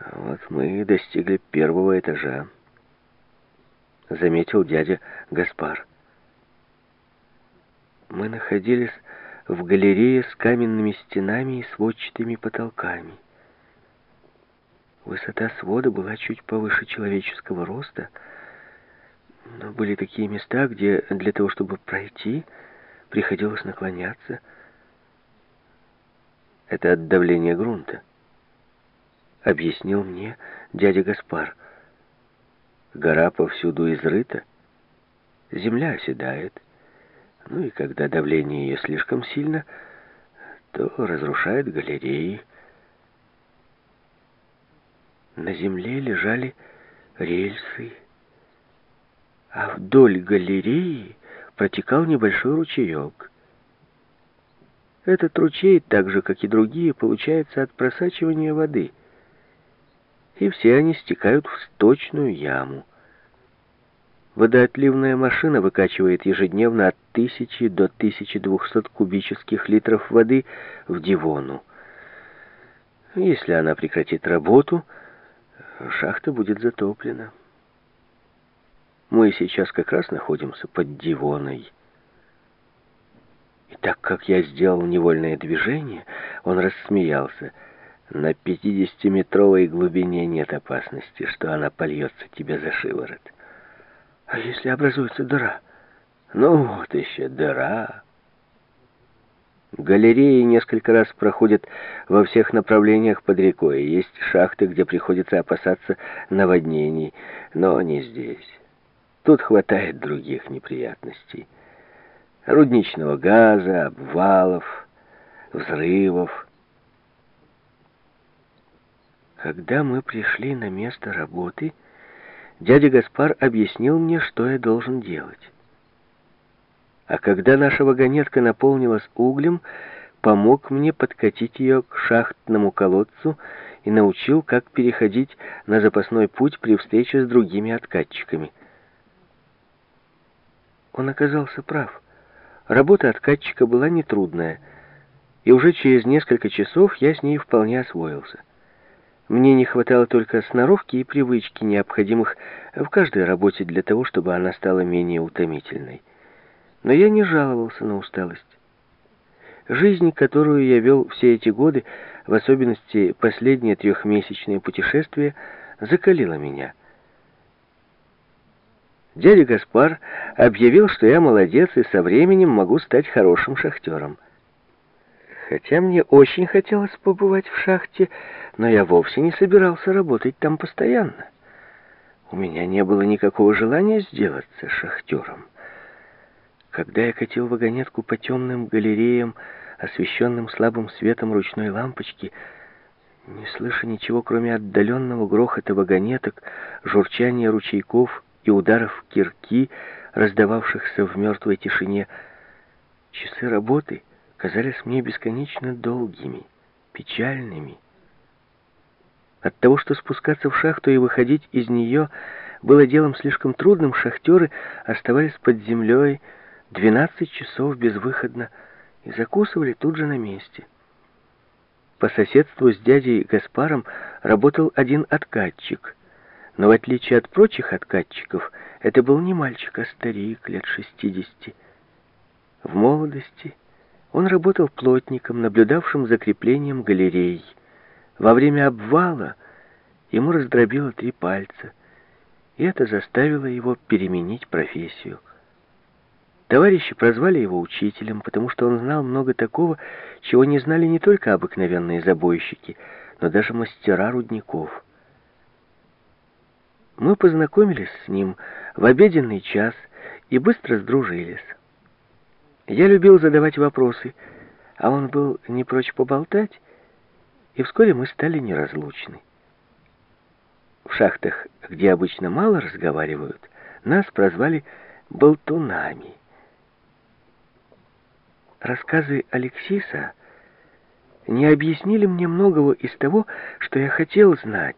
Вот мы и достигли первого этажа, заметил дядя Гаспар. Мы находились в галерее с каменными стенами и сводчатыми потолками. Высота свода была чуть повыше человеческого роста, но были такие места, где для того, чтобы пройти, приходилось наклоняться. Это от давления грунта, объяснил мне дядя Гаспар. Гора повсюду изрыта, земля оседает, ну и когда давление ее слишком сильно, то разрушает галереи. На земле лежали рельсы, а вдоль галереи протекал небольшой ручеек. Этот ручей, так же, как и другие, получается от просачивания воды. И все они стекают в сточную яму. Водоотливная машина выкачивает ежедневно от 1000 до 1200 кубических литров воды в Дивону. Если она прекратит работу, шахта будет затоплена. Мы сейчас как раз находимся под Дивоной. И так как я сделал невольное движение, он рассмеялся. На 50-метровой глубине нет опасности, что она польется тебе за шиворот. А если образуется дыра? Ну вот еще дыра. Галереи несколько раз проходят во всех направлениях под рекой. Есть шахты, где приходится опасаться наводнений, но не здесь. Тут хватает других неприятностей. Рудничного газа, обвалов, взрывов. Когда мы пришли на место работы, дядя Гаспар объяснил мне, что я должен делать. А когда наша вагонетка наполнилась углем, помог мне подкатить ее к шахтному колодцу и научил, как переходить на запасной путь при встрече с другими откатчиками. Он оказался прав. Работа откатчика была нетрудная, и уже через несколько часов я с ней вполне освоился. Мне не хватало только сноровки и привычки, необходимых в каждой работе для того, чтобы она стала менее утомительной. Но я не жаловался на усталость. Жизнь, которую я вел все эти годы, в особенности последнее трехмесячное путешествие, закалила меня. Дядя Гаспар объявил, что я молодец и со временем могу стать хорошим шахтером. Хотя мне очень хотелось побывать в шахте, но я вовсе не собирался работать там постоянно. У меня не было никакого желания сделаться шахтером. Когда я катил вагонетку по темным галереям, освещенным слабым светом ручной лампочки, не слыша ничего, кроме отдаленного грохота вагонеток, журчания ручейков и ударов кирки, раздававшихся в мертвой тишине, часы работы — казались мне бесконечно долгими, печальными. От того, что спускаться в шахту и выходить из нее было делом слишком трудным, шахтеры оставались под землей 12 часов безвыходно и закусывали тут же на месте. По соседству с дядей Гаспаром работал один откатчик, но в отличие от прочих откатчиков, это был не мальчик, а старик лет 60. В молодости он работал плотником, наблюдавшим за креплением галерей. Во время обвала ему раздробило три пальца, и это заставило его переменить профессию. Товарищи прозвали его учителем, потому что он знал много такого, чего не знали не только обыкновенные забойщики, но даже мастера рудников. Мы познакомились с ним в обеденный час и быстро сдружились. Я любил задавать вопросы, а он был не прочь поболтать, и вскоре мы стали неразлучны. В шахтах, где обычно мало разговаривают, нас прозвали болтунами. Рассказы Алексиса не объяснили мне многого из того, что я хотел знать,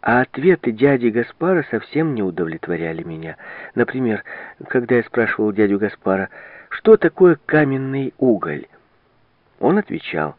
а ответы дяди Гаспара совсем не удовлетворяли меня. Например, когда я спрашивал дядю Гаспара, что такое каменный уголь? Он отвечал,